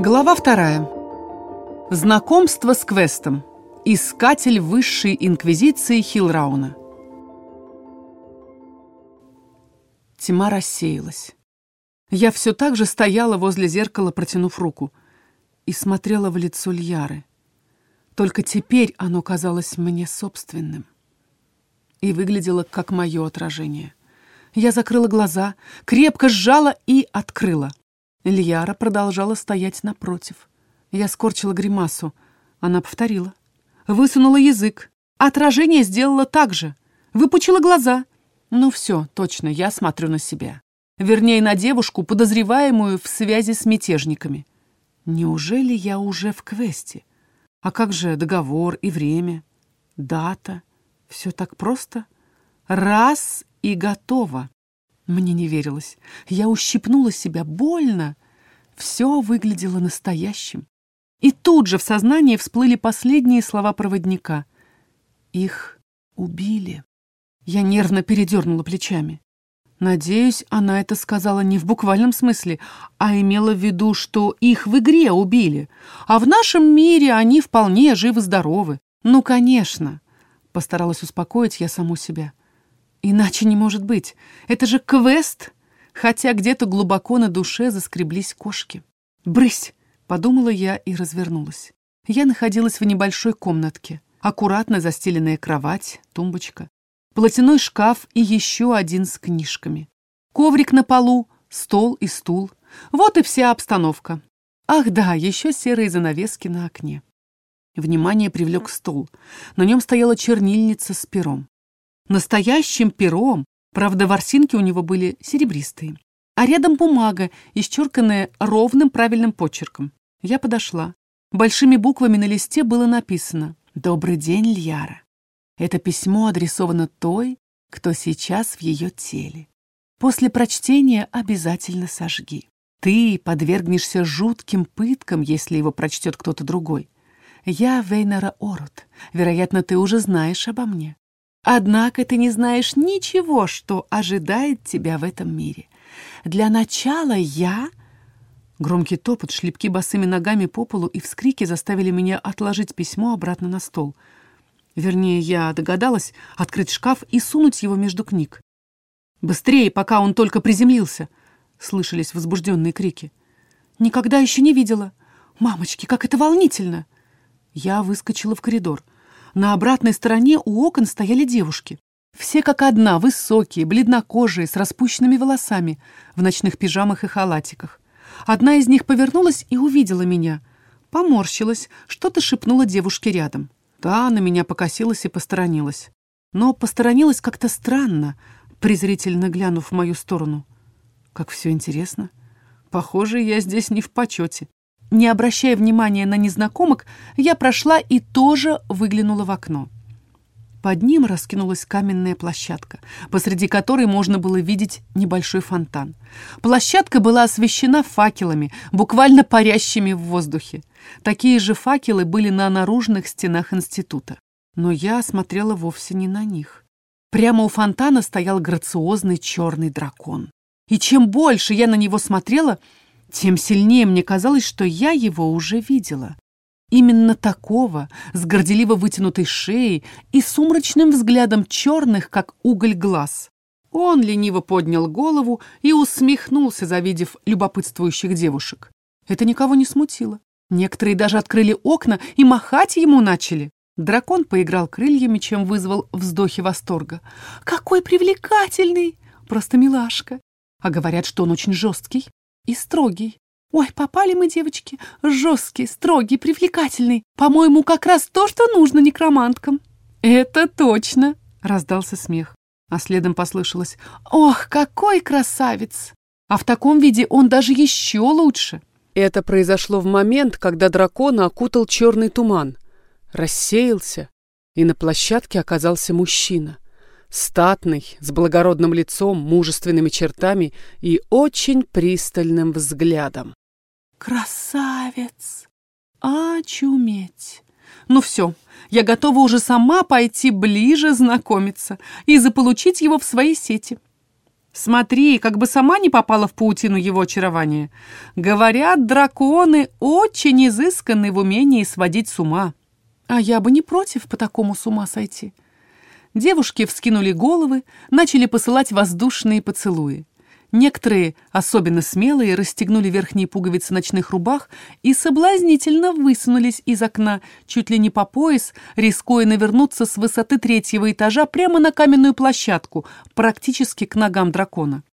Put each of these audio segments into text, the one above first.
Глава вторая. Знакомство с Квестом. Искатель высшей инквизиции Хилрауна. Тьма рассеялась. Я все так же стояла возле зеркала, протянув руку, и смотрела в лицо Льяры. Только теперь оно казалось мне собственным и выглядело как мое отражение. Я закрыла глаза, крепко сжала и открыла. Ильяра продолжала стоять напротив. Я скорчила гримасу. Она повторила. Высунула язык. Отражение сделала так же. Выпучила глаза. Ну все, точно, я смотрю на себя. Вернее, на девушку, подозреваемую в связи с мятежниками. Неужели я уже в квесте? А как же договор и время? Дата? Все так просто? Раз и готово. Мне не верилось. Я ущипнула себя больно. Все выглядело настоящим. И тут же в сознании всплыли последние слова проводника. Их убили. Я нервно передернула плечами. Надеюсь, она это сказала не в буквальном смысле, а имела в виду, что их в игре убили, а в нашем мире они вполне живы-здоровы. Ну, конечно, постаралась успокоить я саму себя. Иначе не может быть. Это же квест, хотя где-то глубоко на душе заскреблись кошки. «Брысь!» — подумала я и развернулась. Я находилась в небольшой комнатке. Аккуратно застеленная кровать, тумбочка, платяной шкаф и еще один с книжками. Коврик на полу, стол и стул. Вот и вся обстановка. Ах да, еще серые занавески на окне. Внимание привлек стол. На нем стояла чернильница с пером. Настоящим пером, правда, ворсинки у него были серебристые. А рядом бумага, исчерканная ровным правильным почерком. Я подошла. Большими буквами на листе было написано «Добрый день, Льяра». Это письмо адресовано той, кто сейчас в ее теле. После прочтения обязательно сожги. Ты подвергнешься жутким пыткам, если его прочтет кто-то другой. Я Вейнера Орут. Вероятно, ты уже знаешь обо мне. Однако ты не знаешь ничего, что ожидает тебя в этом мире. Для начала я... Громкий топот, шлепки босыми ногами по полу и вскрики заставили меня отложить письмо обратно на стол. Вернее, я догадалась открыть шкаф и сунуть его между книг. «Быстрее, пока он только приземлился!» — слышались возбужденные крики. «Никогда еще не видела! Мамочки, как это волнительно!» Я выскочила в коридор — на обратной стороне у окон стояли девушки. Все как одна, высокие, бледнокожие, с распущенными волосами, в ночных пижамах и халатиках. Одна из них повернулась и увидела меня. Поморщилась, что-то шепнула девушке рядом. Та на меня покосилась и посторонилась. Но посторонилась как-то странно, презрительно глянув в мою сторону. Как все интересно. Похоже, я здесь не в почете. Не обращая внимания на незнакомок, я прошла и тоже выглянула в окно. Под ним раскинулась каменная площадка, посреди которой можно было видеть небольшой фонтан. Площадка была освещена факелами, буквально парящими в воздухе. Такие же факелы были на наружных стенах института. Но я смотрела вовсе не на них. Прямо у фонтана стоял грациозный черный дракон. И чем больше я на него смотрела, тем сильнее мне казалось, что я его уже видела. Именно такого, с горделиво вытянутой шеей и сумрачным взглядом черных, как уголь глаз. Он лениво поднял голову и усмехнулся, завидев любопытствующих девушек. Это никого не смутило. Некоторые даже открыли окна и махать ему начали. Дракон поиграл крыльями, чем вызвал вздохи восторга. «Какой привлекательный! Просто милашка! А говорят, что он очень жесткий и строгий. Ой, попали мы, девочки, жесткий, строгий, привлекательный. По-моему, как раз то, что нужно некроманткам. Это точно, раздался смех. А следом послышалось «Ох, какой красавец!» А в таком виде он даже еще лучше. Это произошло в момент, когда дракона окутал черный туман. Рассеялся, и на площадке оказался мужчина. Статный, с благородным лицом, мужественными чертами и очень пристальным взглядом. «Красавец! Очуметь!» «Ну все, я готова уже сама пойти ближе знакомиться и заполучить его в своей сети». Смотри, как бы сама не попала в паутину его очарования. Говорят, драконы очень изысканны в умении сводить с ума. А я бы не против по такому с ума сойти. Девушки вскинули головы, начали посылать воздушные поцелуи. Некоторые, особенно смелые, расстегнули верхние пуговицы ночных рубах и соблазнительно высунулись из окна, чуть ли не по пояс, рискуя навернуться с высоты третьего этажа прямо на каменную площадку, практически к ногам дракона.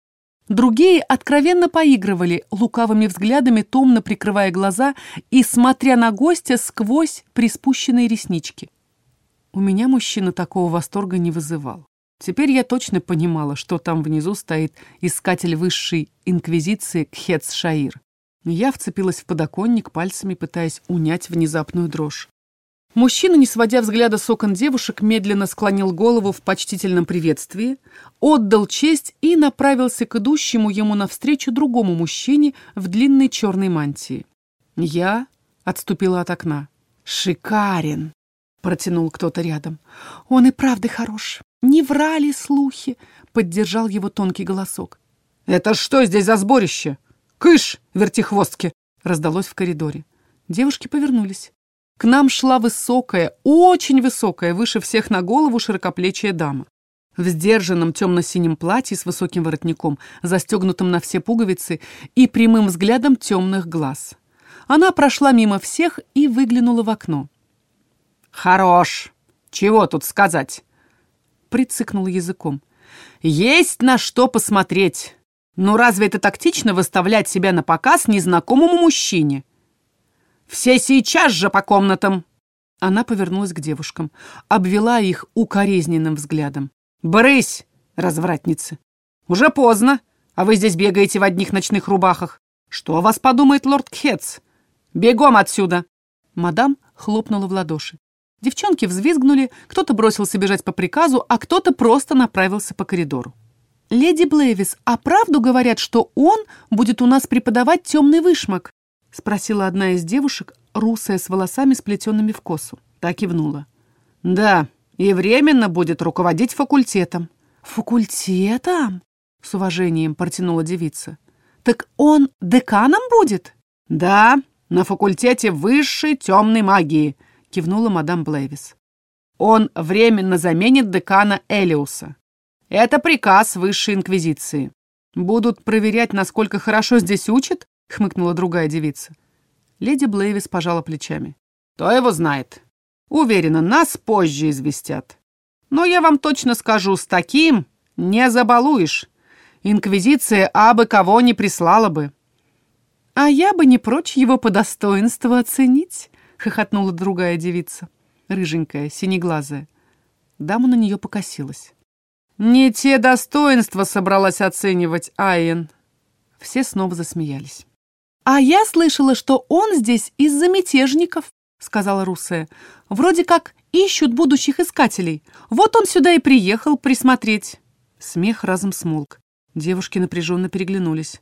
Другие откровенно поигрывали, лукавыми взглядами томно прикрывая глаза и смотря на гостя сквозь приспущенные реснички. У меня мужчина такого восторга не вызывал. Теперь я точно понимала, что там внизу стоит искатель высшей инквизиции Кхец Шаир. Я вцепилась в подоконник, пальцами пытаясь унять внезапную дрожь. Мужчина, не сводя взгляда с окон девушек, медленно склонил голову в почтительном приветствии, отдал честь и направился к идущему ему навстречу другому мужчине в длинной черной мантии. Я отступила от окна. «Шикарен!» — протянул кто-то рядом. «Он и правда хорош. Не врали слухи!» — поддержал его тонкий голосок. «Это что здесь за сборище? Кыш, вертихвостки!» — раздалось в коридоре. Девушки повернулись. К нам шла высокая, очень высокая, выше всех на голову широкоплечья дама. В сдержанном темно-синем платье с высоким воротником, застегнутым на все пуговицы и прямым взглядом темных глаз. Она прошла мимо всех и выглянула в окно. «Хорош! Чего тут сказать?» прицикнул языком. «Есть на что посмотреть! Но разве это тактично выставлять себя на показ незнакомому мужчине? Все сейчас же по комнатам!» Она повернулась к девушкам, обвела их укоризненным взглядом. «Брысь, развратницы! Уже поздно, а вы здесь бегаете в одних ночных рубахах. Что о вас подумает лорд Кхец? Бегом отсюда!» Мадам хлопнула в ладоши. Девчонки взвизгнули, кто-то бросился бежать по приказу, а кто-то просто направился по коридору. «Леди Блейвис, а правду говорят, что он будет у нас преподавать темный вышмак?» — спросила одна из девушек, русая с волосами, сплетенными в косу. Так кивнула. «Да, и временно будет руководить факультетом». «Факультетом?» — с уважением протянула девица. «Так он деканом будет?» «Да, на факультете высшей темной магии», — кивнула мадам Блейвис. «Он временно заменит декана Элиуса. Это приказ высшей инквизиции. Будут проверять, насколько хорошо здесь учат?» — хмыкнула другая девица. Леди Блейвис пожала плечами. «Кто его знает? Уверена, нас позже известят. Но я вам точно скажу, с таким не забалуешь. Инквизиция абы кого не прислала бы». «А я бы не прочь его по достоинству оценить», хохотнула другая девица, рыженькая, синеглазая. Дама на нее покосилась. «Не те достоинства собралась оценивать, Айен!» Все снова засмеялись. «А я слышала, что он здесь из-за мятежников», — сказала Русая. «Вроде как ищут будущих искателей. Вот он сюда и приехал присмотреть». Смех разом смолк. Девушки напряженно переглянулись.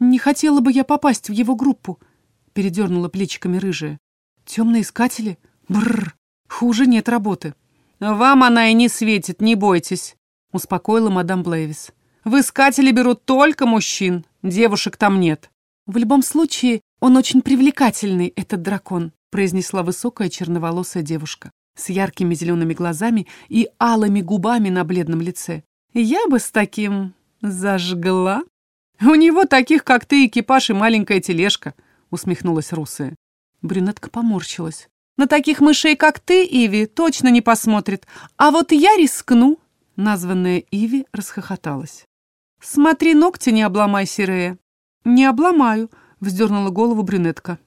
«Не хотела бы я попасть в его группу», — передернула плечиками рыжая. Темные искатели? Бррр, хуже нет работы. Вам она и не светит, не бойтесь, успокоила мадам Блейвис. В искатели берут только мужчин, девушек там нет. В любом случае, он очень привлекательный, этот дракон, произнесла высокая черноволосая девушка с яркими зелеными глазами и алыми губами на бледном лице. Я бы с таким зажгла. У него таких, как ты, экипаж и маленькая тележка, усмехнулась русая. Брюнетка поморщилась. «На таких мышей, как ты, Иви, точно не посмотрит. А вот я рискну!» Названная Иви расхохоталась. «Смотри, ногти не обломай, Сирея!» «Не обломаю!» — вздернула голову брюнетка.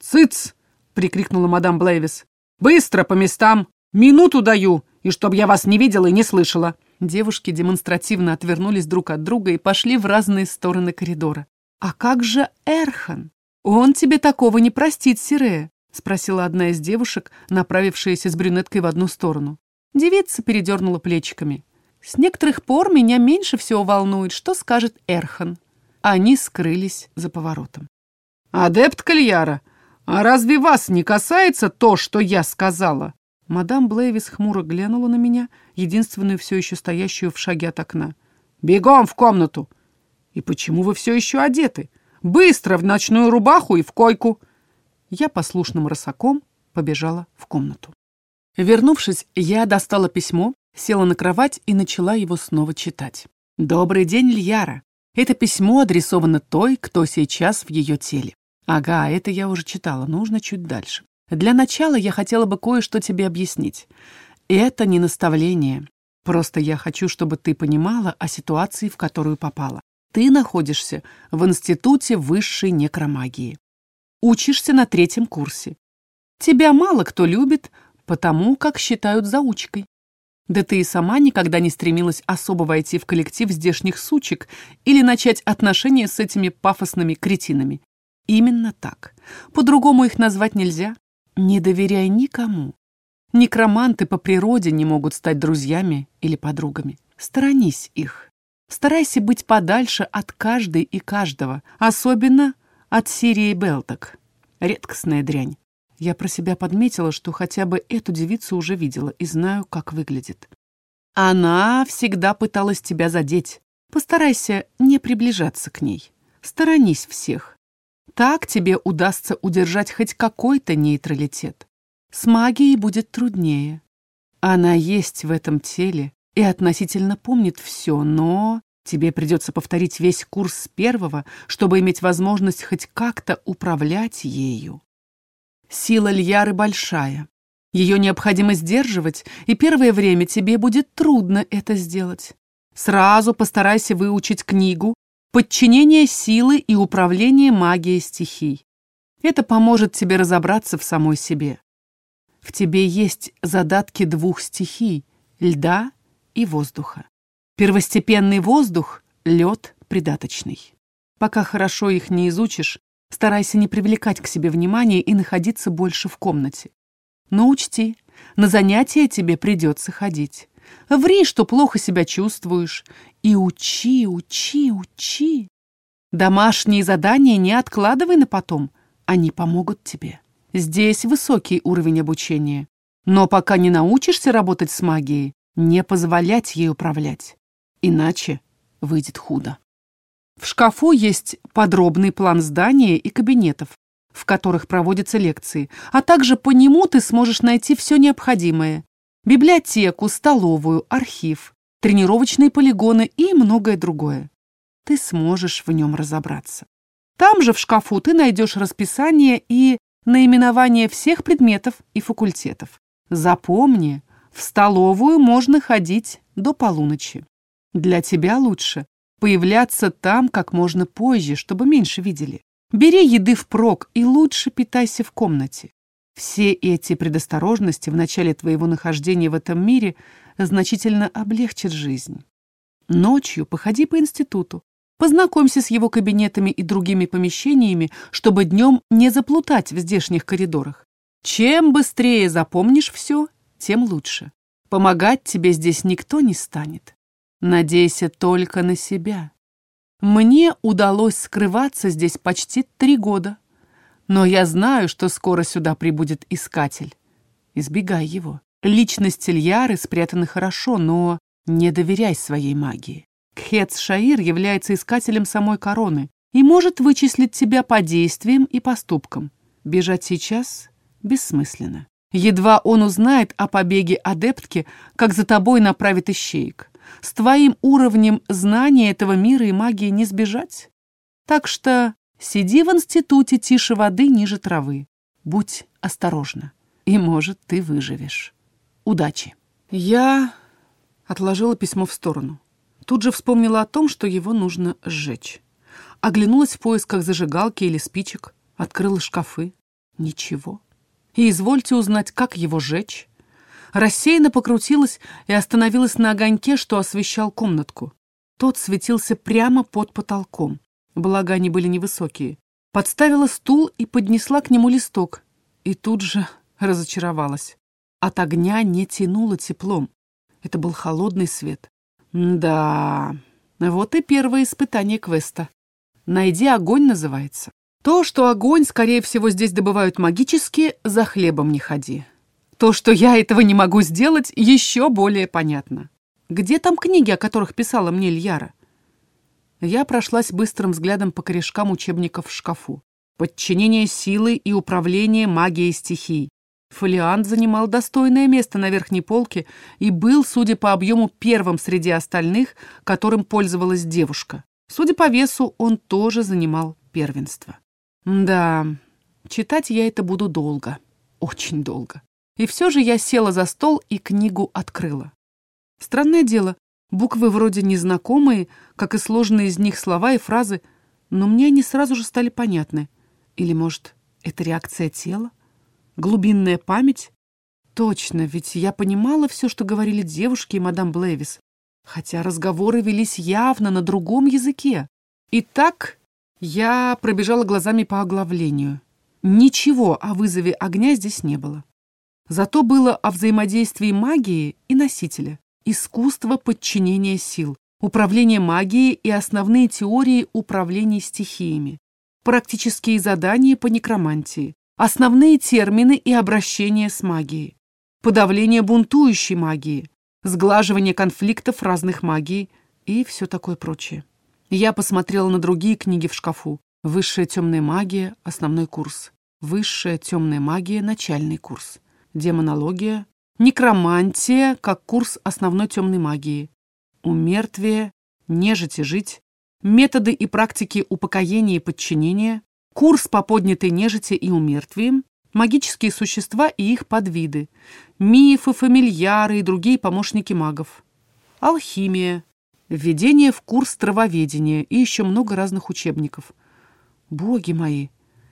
«Цыц!» — прикрикнула мадам Блейвис. «Быстро по местам! Минуту даю, и чтоб я вас не видела и не слышала!» Девушки демонстративно отвернулись друг от друга и пошли в разные стороны коридора. «А как же Эрхан?» «Он тебе такого не простит, Сирея», — спросила одна из девушек, направившаяся с брюнеткой в одну сторону. Девица передернула плечиками. «С некоторых пор меня меньше всего волнует, что скажет Эрхан». Они скрылись за поворотом. «Адепт Кальяра, а разве вас не касается то, что я сказала?» Мадам Блейвис хмуро глянула на меня, единственную все еще стоящую в шаге от окна. Бегом в комнату! И почему вы все еще одеты? Быстро в ночную рубаху и в койку!» Я послушным рысаком побежала в комнату. Вернувшись, я достала письмо, села на кровать и начала его снова читать. «Добрый день, Льяра. Это письмо адресовано той, кто сейчас в ее теле. Ага, это я уже читала, нужно чуть дальше. Для начала я хотела бы кое-что тебе объяснить. Это не наставление. Просто я хочу, чтобы ты понимала о ситуации, в которую попала. Ты находишься в Институте высшей некромагии. Учишься на третьем курсе. Тебя мало кто любит, потому как считают заучкой. Да ты и сама никогда не стремилась особо войти в коллектив здешних сучек или начать отношения с этими пафосными кретинами. Именно так. По-другому их назвать нельзя. Не доверяй никому. Некроманты по природе не могут стать друзьями или подругами. Сторонись их. Старайся быть подальше от каждой и каждого, особенно от Сирии Белток. Редкостная дрянь. Я про себя подметила, что хотя бы эту девицу уже видела и знаю, как выглядит. Она всегда пыталась тебя задеть. Постарайся не приближаться к ней. Сторонись всех. Так тебе удастся удержать хоть какой-то нейтралитет. С магией будет труднее. Она есть в этом теле и относительно помнит все, но тебе придется повторить весь курс с первого, чтобы иметь возможность хоть как-то управлять ею. Сила Льяры большая. Ее необходимо сдерживать, и первое время тебе будет трудно это сделать. Сразу постарайся выучить книгу «Подчинение силы и управление магией стихий». Это поможет тебе разобраться в самой себе. В тебе есть задатки двух стихий — льда и воздуха. Первостепенный воздух — лед придаточный. Пока хорошо их не изучишь, Старайся не привлекать к себе внимания и находиться больше в комнате. Но учти, на занятия тебе придется ходить. Ври, что плохо себя чувствуешь, и учи, учи, учи. Домашние задания не откладывай на потом, они помогут тебе. Здесь высокий уровень обучения. Но пока не научишься работать с магией, не позволять ей управлять. Иначе выйдет худо. В шкафу есть подробный план здания и кабинетов, в которых проводятся лекции, а также по нему ты сможешь найти все необходимое. Библиотеку, столовую, архив, тренировочные полигоны и многое другое. Ты сможешь в нем разобраться. Там же в шкафу ты найдешь расписание и наименование всех предметов и факультетов. Запомни, в столовую можно ходить до полуночи. Для тебя лучше Появляться там как можно позже, чтобы меньше видели. Бери еды впрок и лучше питайся в комнате. Все эти предосторожности в начале твоего нахождения в этом мире значительно облегчат жизнь. Ночью походи по институту, познакомься с его кабинетами и другими помещениями, чтобы днем не заплутать в здешних коридорах. Чем быстрее запомнишь все, тем лучше. Помогать тебе здесь никто не станет. Надейся только на себя. Мне удалось скрываться здесь почти три года, но я знаю, что скоро сюда прибудет искатель. Избегай его. Личность Ильяры спрятана хорошо, но не доверяй своей магии. Кхец Шаир является искателем самой короны и может вычислить тебя по действиям и поступкам. Бежать сейчас бессмысленно. Едва он узнает о побеге адептки, как за тобой направит ищеек. С твоим уровнем знания этого мира и магии не сбежать. Так что сиди в институте тише воды ниже травы. Будь осторожна, и, может, ты выживешь. Удачи. Я отложила письмо в сторону. Тут же вспомнила о том, что его нужно сжечь. Оглянулась в поисках зажигалки или спичек, открыла шкафы. Ничего. И извольте узнать, как его сжечь рассеянно покрутилась и остановилась на огоньке, что освещал комнатку. Тот светился прямо под потолком, благо они были невысокие. Подставила стул и поднесла к нему листок, и тут же разочаровалась. От огня не тянуло теплом. Это был холодный свет. Да, вот и первое испытание квеста. «Найди огонь» называется. То, что огонь, скорее всего, здесь добывают магически, за хлебом не ходи. То, что я этого не могу сделать, еще более понятно. Где там книги, о которых писала мне Льяра? Я прошлась быстрым взглядом по корешкам учебников в шкафу. Подчинение силы и управление магией стихий. Фолиант занимал достойное место на верхней полке и был, судя по объему, первым среди остальных, которым пользовалась девушка. Судя по весу, он тоже занимал первенство. Да, читать я это буду долго, очень долго. И все же я села за стол и книгу открыла. Странное дело, буквы вроде незнакомые, как и сложные из них слова и фразы, но мне они сразу же стали понятны. Или, может, это реакция тела? Глубинная память? Точно, ведь я понимала все, что говорили девушки и мадам Блэвис, хотя разговоры велись явно на другом языке. Итак, я пробежала глазами по оглавлению. Ничего о вызове огня здесь не было. Зато было о взаимодействии магии и носителя, искусство подчинения сил, управление магией и основные теории управления стихиями, практические задания по некромантии, Основные термины и обращения с магией. Подавление бунтующей магии, сглаживание конфликтов разных магий и все такое прочее. Я посмотрела на другие книги в шкафу. Высшая темная магия, основной курс. Высшая темная магия, начальный курс. Демонология, некромантия, как курс основной темной магии. Умертвие, нежить и жить, методы и практики упокоения и подчинения, курс по поднятой нежити и умертвиям, магические существа и их подвиды, мифы, фамильяры и другие помощники магов, алхимия, введение в курс травоведения и еще много разных учебников. Боги мои,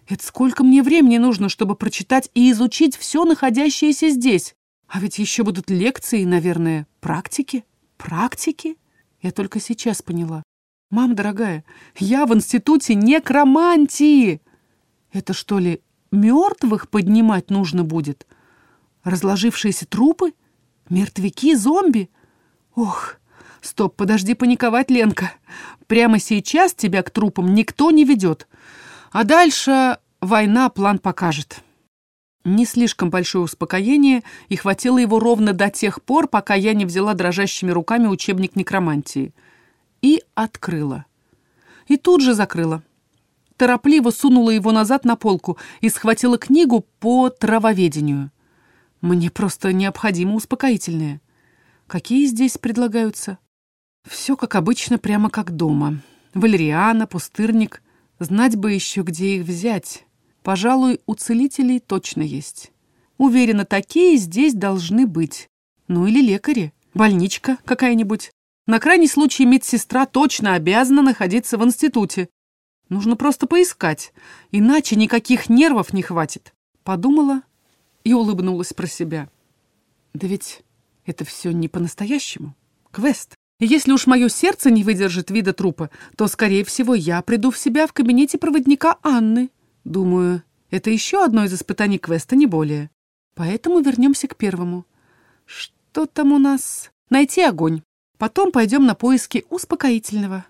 это сколько мне времени нужно, чтобы прочитать и изучить все находящееся здесь? А ведь еще будут лекции, наверное, практики. Практики? Я только сейчас поняла. «Мама дорогая, я в институте некромантии!» «Это что ли, мертвых поднимать нужно будет? Разложившиеся трупы? Мертвяки, зомби? Ох, стоп, подожди паниковать, Ленка. Прямо сейчас тебя к трупам никто не ведет. А дальше война план покажет». Не слишком большое успокоение, и хватило его ровно до тех пор, пока я не взяла дрожащими руками учебник некромантии — и открыла. И тут же закрыла. Торопливо сунула его назад на полку и схватила книгу по травоведению. Мне просто необходимо успокоительное. Какие здесь предлагаются? Все как обычно, прямо как дома. Валериана, пустырник. Знать бы еще, где их взять. Пожалуй, у целителей точно есть. Уверена, такие здесь должны быть. Ну или лекари. Больничка какая-нибудь. На крайний случай медсестра точно обязана находиться в институте. Нужно просто поискать, иначе никаких нервов не хватит. Подумала и улыбнулась про себя. Да ведь это все не по-настоящему. Квест. Если уж мое сердце не выдержит вида трупа, то, скорее всего, я приду в себя в кабинете проводника Анны. Думаю, это еще одно из испытаний квеста, не более. Поэтому вернемся к первому. Что там у нас? Найти огонь. Потом пойдем на поиски успокоительного.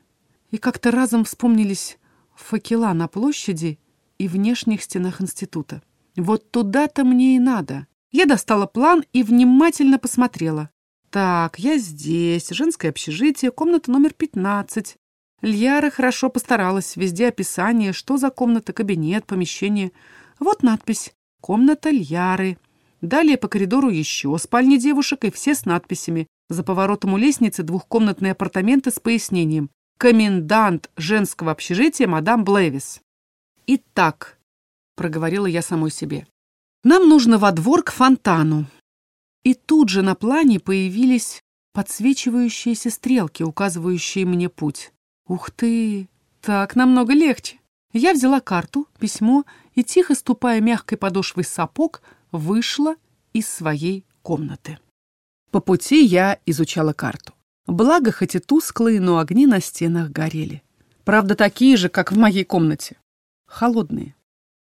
И как-то разом вспомнились факела на площади и внешних стенах института. Вот туда-то мне и надо. Я достала план и внимательно посмотрела. Так, я здесь, женское общежитие, комната номер 15. Льяра хорошо постаралась, везде описание, что за комната, кабинет, помещение. Вот надпись «Комната Льяры». Далее по коридору еще спальни девушек и все с надписями за поворотом у лестницы двухкомнатные апартаменты с пояснением. Комендант женского общежития мадам Блэвис. «Итак», — проговорила я самой себе, — «нам нужно во двор к фонтану». И тут же на плане появились подсвечивающиеся стрелки, указывающие мне путь. Ух ты! Так намного легче. Я взяла карту, письмо и, тихо ступая мягкой подошвой сапог, вышла из своей комнаты. По пути я изучала карту. Благо, хоть и тусклые, но огни на стенах горели. Правда, такие же, как в моей комнате. Холодные.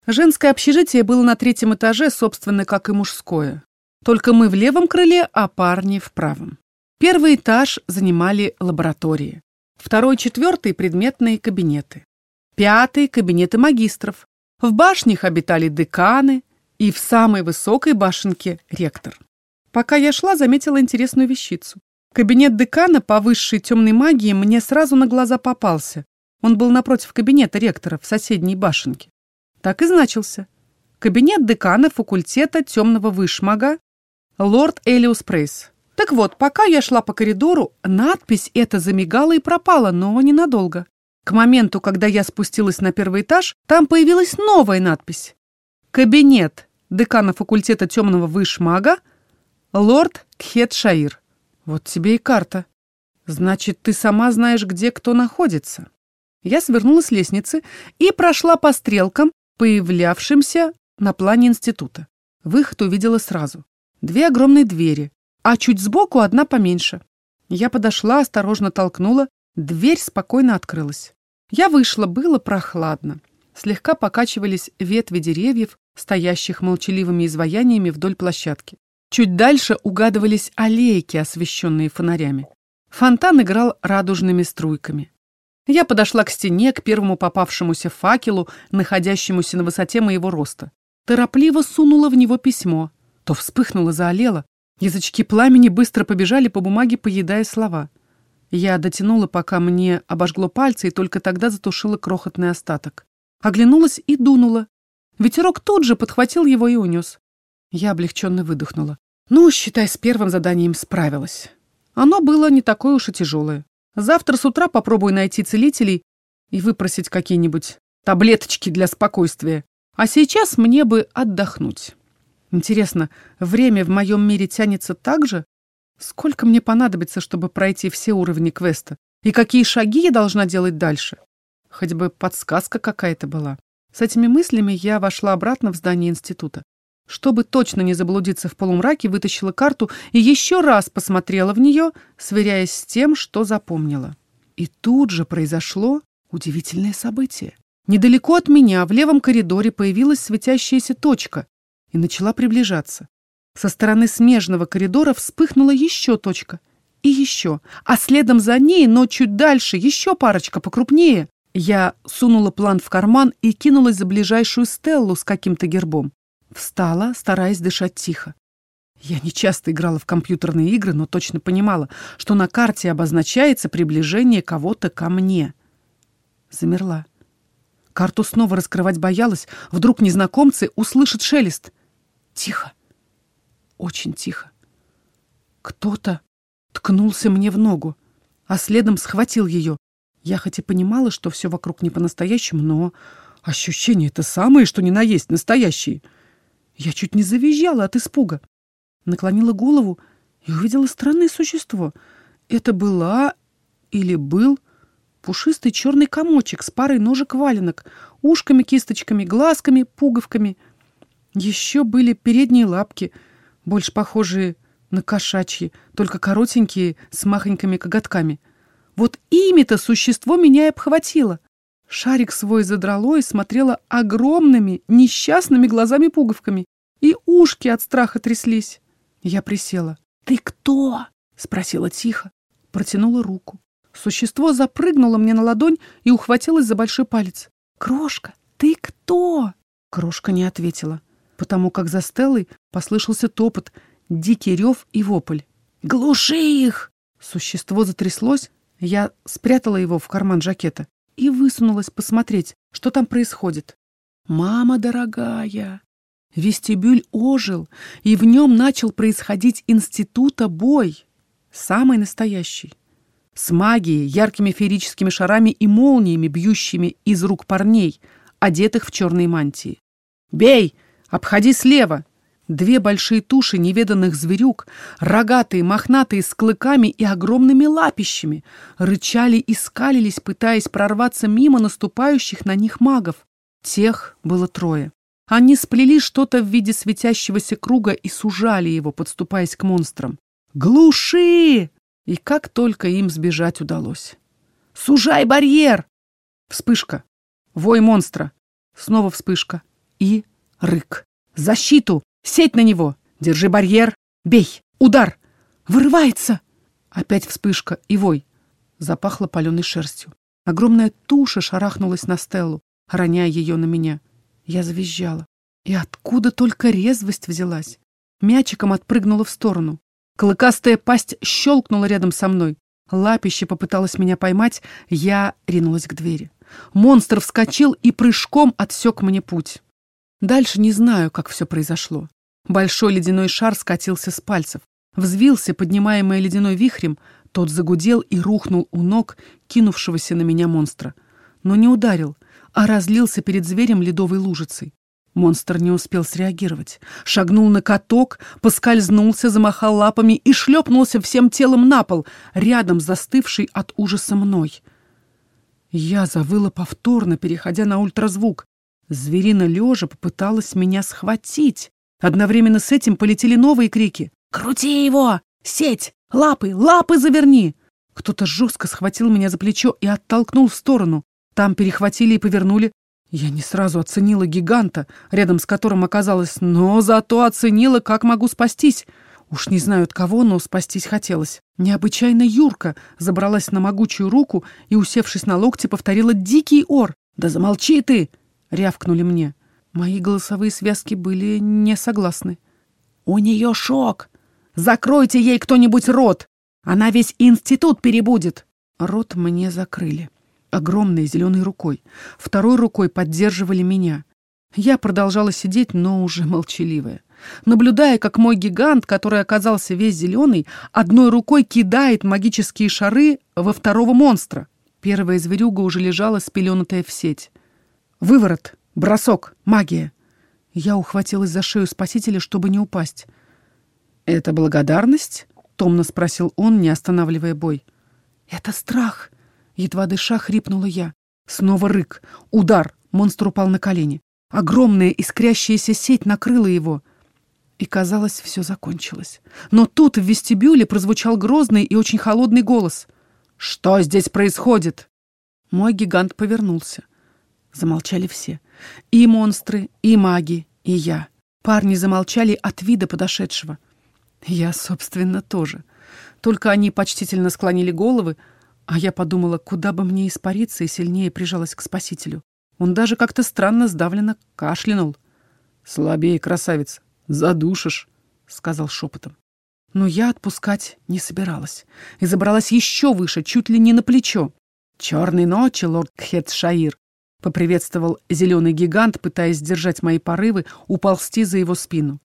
Женское общежитие было на третьем этаже, собственно, как и мужское. Только мы в левом крыле, а парни в правом. Первый этаж занимали лаборатории. Второй, четвертый — предметные кабинеты. Пятый — кабинеты магистров. В башнях обитали деканы и в самой высокой башенке — ректор. Пока я шла, заметила интересную вещицу. Кабинет декана по высшей темной магии мне сразу на глаза попался. Он был напротив кабинета ректора в соседней башенке. Так и значился. Кабинет декана факультета темного вышмага лорд Элиус Прейс. Так вот, пока я шла по коридору, надпись эта замигала и пропала, но ненадолго. К моменту, когда я спустилась на первый этаж, там появилась новая надпись. Кабинет декана факультета темного вышмага лорд Кхет Шаир. Вот тебе и карта. Значит, ты сама знаешь, где кто находится. Я свернула с лестницы и прошла по стрелкам, появлявшимся на плане института. Выход увидела сразу. Две огромные двери, а чуть сбоку одна поменьше. Я подошла, осторожно толкнула, дверь спокойно открылась. Я вышла, было прохладно. Слегка покачивались ветви деревьев, стоящих молчаливыми изваяниями вдоль площадки. Чуть дальше угадывались аллейки, освещенные фонарями. Фонтан играл радужными струйками. Я подошла к стене, к первому попавшемуся факелу, находящемуся на высоте моего роста. Торопливо сунула в него письмо. То вспыхнуло, заолело. Язычки пламени быстро побежали по бумаге, поедая слова. Я дотянула, пока мне обожгло пальцы, и только тогда затушила крохотный остаток. Оглянулась и дунула. Ветерок тут же подхватил его и унес. Я облегченно выдохнула. Ну, считай, с первым заданием справилась. Оно было не такое уж и тяжелое. Завтра с утра попробую найти целителей и выпросить какие-нибудь таблеточки для спокойствия. А сейчас мне бы отдохнуть. Интересно, время в моем мире тянется так же? Сколько мне понадобится, чтобы пройти все уровни квеста? И какие шаги я должна делать дальше? Хоть бы подсказка какая-то была. С этими мыслями я вошла обратно в здание института. Чтобы точно не заблудиться в полумраке, вытащила карту и еще раз посмотрела в нее, сверяясь с тем, что запомнила. И тут же произошло удивительное событие. Недалеко от меня, в левом коридоре, появилась светящаяся точка и начала приближаться. Со стороны смежного коридора вспыхнула еще точка. И еще. А следом за ней, но чуть дальше, еще парочка покрупнее. Я сунула план в карман и кинулась за ближайшую стеллу с каким-то гербом. Встала, стараясь дышать тихо. Я не часто играла в компьютерные игры, но точно понимала, что на карте обозначается приближение кого-то ко мне. Замерла. Карту снова раскрывать боялась. Вдруг незнакомцы услышат шелест. Тихо. Очень тихо. Кто-то ткнулся мне в ногу, а следом схватил ее. Я хоть и понимала, что все вокруг не по-настоящему, но ощущения-то самые, что ни на есть, настоящие — я чуть не завизжала от испуга. Наклонила голову и увидела странное существо. Это была или был пушистый черный комочек с парой ножек-валенок, ушками-кисточками, глазками, пуговками. Еще были передние лапки, больше похожие на кошачьи, только коротенькие, с махонькими коготками. Вот ими-то существо меня и обхватило. Шарик свой задрало и смотрела огромными, несчастными глазами-пуговками. И ушки от страха тряслись. Я присела. «Ты кто?» — спросила тихо. Протянула руку. Существо запрыгнуло мне на ладонь и ухватилось за большой палец. «Крошка, ты кто?» Крошка не ответила, потому как за Стеллой послышался топот, дикий рев и вопль. «Глуши их!» Существо затряслось, я спрятала его в карман жакета и высунулась посмотреть, что там происходит. «Мама дорогая!» Вестибюль ожил, и в нем начал происходить института бой, самый настоящий. С магией, яркими феерическими шарами и молниями, бьющими из рук парней, одетых в черные мантии. «Бей! Обходи слева!» Две большие туши неведанных зверюк, рогатые, мохнатые, с клыками и огромными лапищами, рычали и скалились, пытаясь прорваться мимо наступающих на них магов. Тех было трое. Они сплели что-то в виде светящегося круга и сужали его, подступаясь к монстрам. «Глуши!» И как только им сбежать удалось. «Сужай барьер!» Вспышка. Вой монстра. Снова вспышка. И рык. «Защиту! Сеть на него! Держи барьер! Бей! Удар! Вырывается!» Опять вспышка и вой. Запахло паленой шерстью. Огромная туша шарахнулась на Стеллу, роняя ее на меня. Я завизжала. И откуда только резвость взялась? Мячиком отпрыгнула в сторону. Клыкастая пасть щелкнула рядом со мной. Лапище попыталась меня поймать, я ринулась к двери. Монстр вскочил и прыжком отсек мне путь. Дальше не знаю, как все произошло. Большой ледяной шар скатился с пальцев, взвился, поднимаемый ледяной вихрем, тот загудел и рухнул у ног кинувшегося на меня монстра. Но не ударил, а разлился перед зверем ледовой лужицей. Монстр не успел среагировать. Шагнул на каток, поскользнулся, замахал лапами и шлепнулся всем телом на пол, рядом застывший от ужаса мной. Я завыла повторно, переходя на ультразвук. Зверина лежа попыталась меня схватить. Одновременно с этим полетели новые крики. «Крути его! Сеть! Лапы! Лапы заверни!» Кто-то жестко схватил меня за плечо и оттолкнул в сторону. Там перехватили и повернули. Я не сразу оценила гиганта, рядом с которым оказалась, но зато оценила, как могу спастись. Уж не знаю от кого, но спастись хотелось. Необычайно Юрка забралась на могучую руку и, усевшись на локте, повторила дикий ор. «Да замолчи ты!» — рявкнули мне. Мои голосовые связки были не согласны. «У нее шок! Закройте ей кто-нибудь рот! Она весь институт перебудет!» Рот мне закрыли огромной зеленой рукой. Второй рукой поддерживали меня. Я продолжала сидеть, но уже молчаливая. Наблюдая, как мой гигант, который оказался весь зеленый, одной рукой кидает магические шары во второго монстра. Первая зверюга уже лежала, спеленутая в сеть. Выворот, бросок, магия. Я ухватилась за шею спасителя, чтобы не упасть. «Это благодарность?» — томно спросил он, не останавливая бой. «Это страх», Едва дыша, хрипнула я. Снова рык. Удар. Монстр упал на колени. Огромная искрящаяся сеть накрыла его. И, казалось, все закончилось. Но тут в вестибюле прозвучал грозный и очень холодный голос. «Что здесь происходит?» Мой гигант повернулся. Замолчали все. И монстры, и маги, и я. Парни замолчали от вида подошедшего. Я, собственно, тоже. Только они почтительно склонили головы, а я подумала, куда бы мне испариться, и сильнее прижалась к спасителю. Он даже как-то странно сдавленно кашлянул. «Слабее, красавица, задушишь», — сказал шепотом. Но я отпускать не собиралась и забралась еще выше, чуть ли не на плечо. «Черной ночи, лорд Кхетшаир!» — поприветствовал зеленый гигант, пытаясь сдержать мои порывы, уползти за его спину.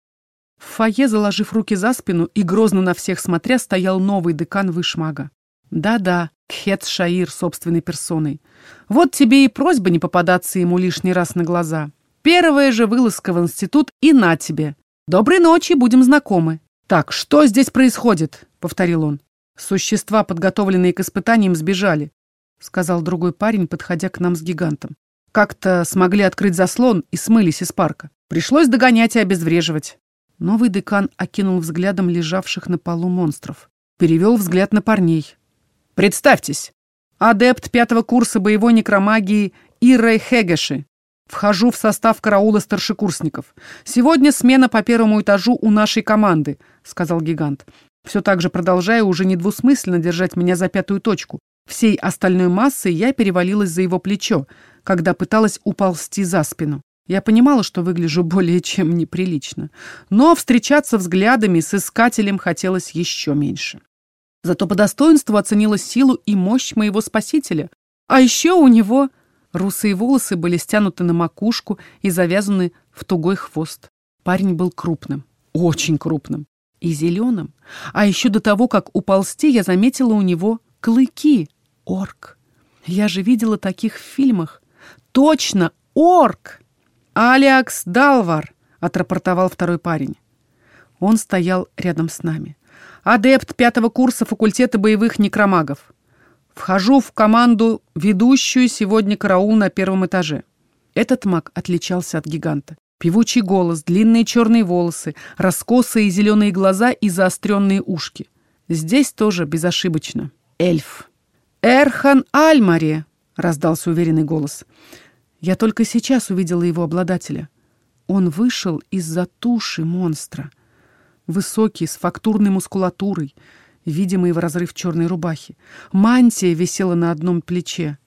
В фойе, заложив руки за спину и грозно на всех смотря, стоял новый декан Вышмага. Да-да, Кхет Шаир собственной персоной. Вот тебе и просьба не попадаться ему лишний раз на глаза. Первая же вылазка в институт и на тебе. Доброй ночи, будем знакомы. Так, что здесь происходит? Повторил он. Существа, подготовленные к испытаниям, сбежали, сказал другой парень, подходя к нам с гигантом. Как-то смогли открыть заслон и смылись из парка. Пришлось догонять и обезвреживать. Новый декан окинул взглядом лежавших на полу монстров. Перевел взгляд на парней. Представьтесь, адепт пятого курса боевой некромагии Иррей Хегеши. Вхожу в состав караула старшекурсников. Сегодня смена по первому этажу у нашей команды, сказал гигант. Все так же продолжая уже недвусмысленно держать меня за пятую точку. Всей остальной массой я перевалилась за его плечо, когда пыталась уползти за спину. Я понимала, что выгляжу более чем неприлично, но встречаться взглядами с искателем хотелось еще меньше. Зато по достоинству оценила силу и мощь моего спасителя. А еще у него русые волосы были стянуты на макушку и завязаны в тугой хвост. Парень был крупным, очень крупным и зеленым. А еще до того, как уползти, я заметила у него клыки. Орк. Я же видела таких в фильмах. Точно, орк! «Алиакс Далвар!» — отрапортовал второй парень. Он стоял рядом с нами адепт пятого курса факультета боевых некромагов. Вхожу в команду, ведущую сегодня караул на первом этаже. Этот маг отличался от гиганта. Певучий голос, длинные черные волосы, раскосые зеленые глаза и заостренные ушки. Здесь тоже безошибочно. Эльф. «Эрхан Альмари!» — раздался уверенный голос. Я только сейчас увидела его обладателя. Он вышел из-за туши монстра — Высокий, с фактурной мускулатурой, видимый в разрыв черной рубахи. Мантия висела на одном плече.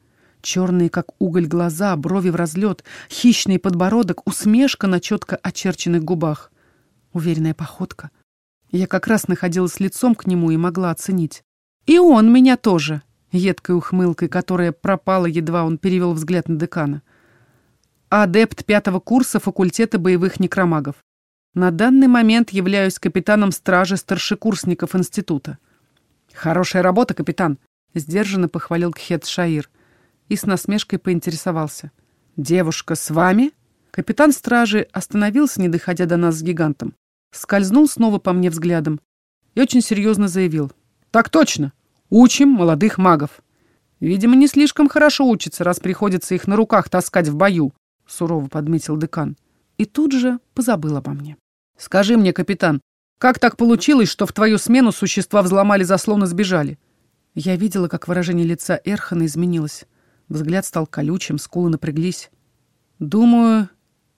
Черные, как уголь, глаза, брови в разлет, хищный подбородок, усмешка на четко очерченных губах. Уверенная походка. Я как раз находилась лицом к нему и могла оценить. И он меня тоже, едкой ухмылкой, которая пропала, едва он перевел взгляд на декана. Адепт пятого курса факультета боевых некромагов. На данный момент являюсь капитаном стражи старшекурсников института. Хорошая работа, капитан, сдержанно похвалил Кхет Шаир и с насмешкой поинтересовался. Девушка с вами? Капитан стражи остановился, не доходя до нас с гигантом. Скользнул снова по мне взглядом и очень серьезно заявил. «Так точно! Учим молодых магов!» «Видимо, не слишком хорошо учатся, раз приходится их на руках таскать в бою», — сурово подметил декан. И тут же позабыл обо мне. «Скажи мне, капитан, как так получилось, что в твою смену существа взломали заслон и сбежали?» Я видела, как выражение лица Эрхана изменилось. Взгляд стал колючим, скулы напряглись. «Думаю,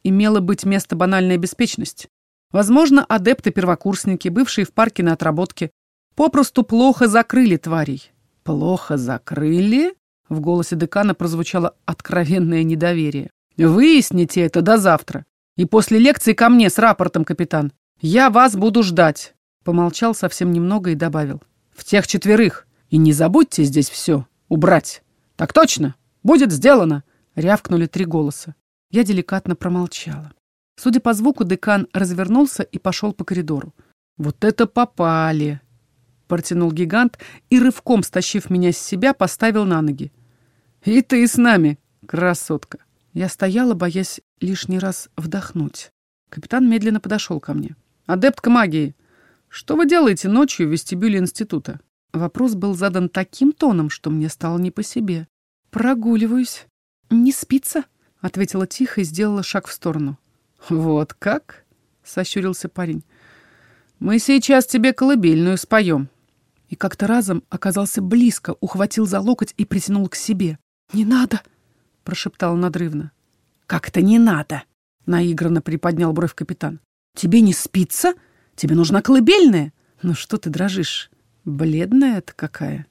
имело быть место банальная беспечность. Возможно, адепты-первокурсники, бывшие в парке на отработке, попросту плохо закрыли тварей. «Плохо закрыли?» В голосе декана прозвучало откровенное недоверие. «Выясните это до завтра. И после лекции ко мне с рапортом, капитан. Я вас буду ждать». Помолчал совсем немного и добавил. «В тех четверых. И не забудьте здесь все убрать». «Так точно! Будет сделано!» Рявкнули три голоса. Я деликатно промолчала. Судя по звуку, декан развернулся и пошел по коридору. «Вот это попали!» Протянул гигант и, рывком стащив меня с себя, поставил на ноги. «И ты с нами, красотка!» Я стояла, боясь лишний раз вдохнуть. Капитан медленно подошел ко мне. «Адептка магии, что вы делаете ночью в вестибюле института?» Вопрос был задан таким тоном, что мне стало не по себе. «Прогуливаюсь. Не спится?» — ответила тихо и сделала шаг в сторону. «Вот как?» — сощурился парень. «Мы сейчас тебе колыбельную споем». И как-то разом оказался близко, ухватил за локоть и притянул к себе. «Не надо!» — прошептал надрывно. «Как это не надо?» — наигранно приподнял бровь капитан. «Тебе не спится? Тебе нужна колыбельная? Ну что ты дрожишь? Бледная это какая!»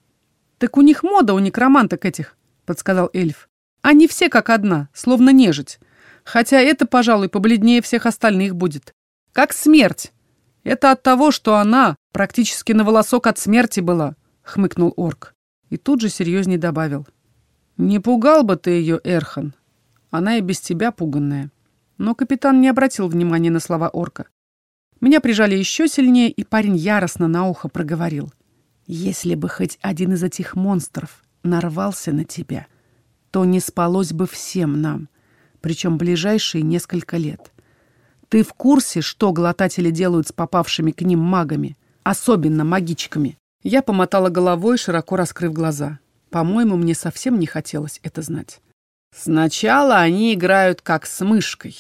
«Так у них мода, у некроманток этих», — подсказал эльф. «Они все как одна, словно нежить. Хотя это, пожалуй, побледнее всех остальных будет. Как смерть. Это от того, что она практически на волосок от смерти была, хмыкнул орк. И тут же серьезнее добавил. Не пугал бы ты ее, Эрхан. Она и без тебя пуганная. Но капитан не обратил внимания на слова орка. Меня прижали еще сильнее, и парень яростно на ухо проговорил. «Если бы хоть один из этих монстров нарвался на тебя, то не спалось бы всем нам причем ближайшие несколько лет. Ты в курсе, что глотатели делают с попавшими к ним магами, особенно магичками? Я помотала головой, широко раскрыв глаза. По-моему, мне совсем не хотелось это знать. Сначала они играют как с мышкой,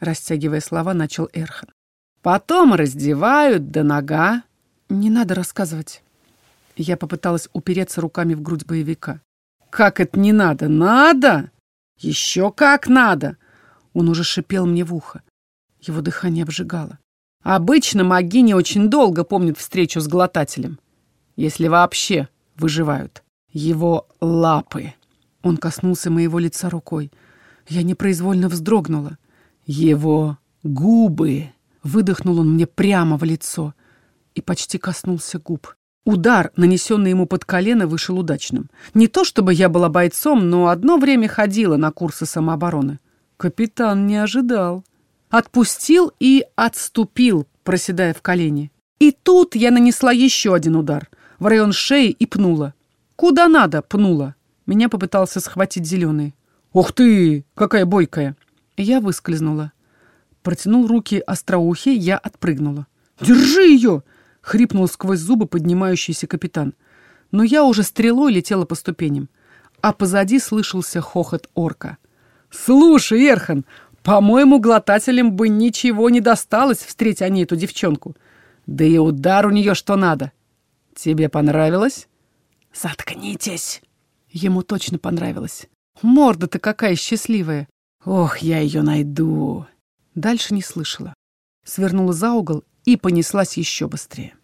растягивая слова, начал Эрхан. Потом раздевают до нога. Не надо рассказывать. Я попыталась упереться руками в грудь боевика. Как это не надо? Надо! «Еще как надо!» Он уже шипел мне в ухо. Его дыхание обжигало. Обычно магини очень долго помнят встречу с глотателем. Если вообще выживают. Его лапы. Он коснулся моего лица рукой. Я непроизвольно вздрогнула. Его губы. Выдохнул он мне прямо в лицо и почти коснулся губ. Удар, нанесенный ему под колено, вышел удачным. Не то чтобы я была бойцом, но одно время ходила на курсы самообороны. Капитан не ожидал. Отпустил и отступил, проседая в колени. И тут я нанесла еще один удар. В район шеи и пнула. Куда надо, пнула. Меня попытался схватить зеленый. «Ух ты! Какая бойкая!» Я выскользнула. Протянул руки остроухий, я отпрыгнула. «Держи ее!» — хрипнул сквозь зубы поднимающийся капитан. Но я уже стрелой летела по ступеням, а позади слышался хохот орка. «Слушай, Эрхан, по-моему, глотателям бы ничего не досталось, встретить они эту девчонку. Да и удар у нее что надо. Тебе понравилось?» «Заткнитесь!» Ему точно понравилось. Морда-то какая счастливая. Ох, я ее найду. Дальше не слышала. Свернула за угол и понеслась еще быстрее.